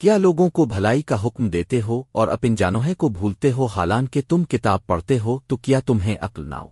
کیا لوگوں کو بھلائی کا حکم دیتے ہو اور اپن جانوہے کو بھولتے ہو حالان کہ تم کتاب پڑھتے ہو تو کیا تمہیں عقل نہ ہو؟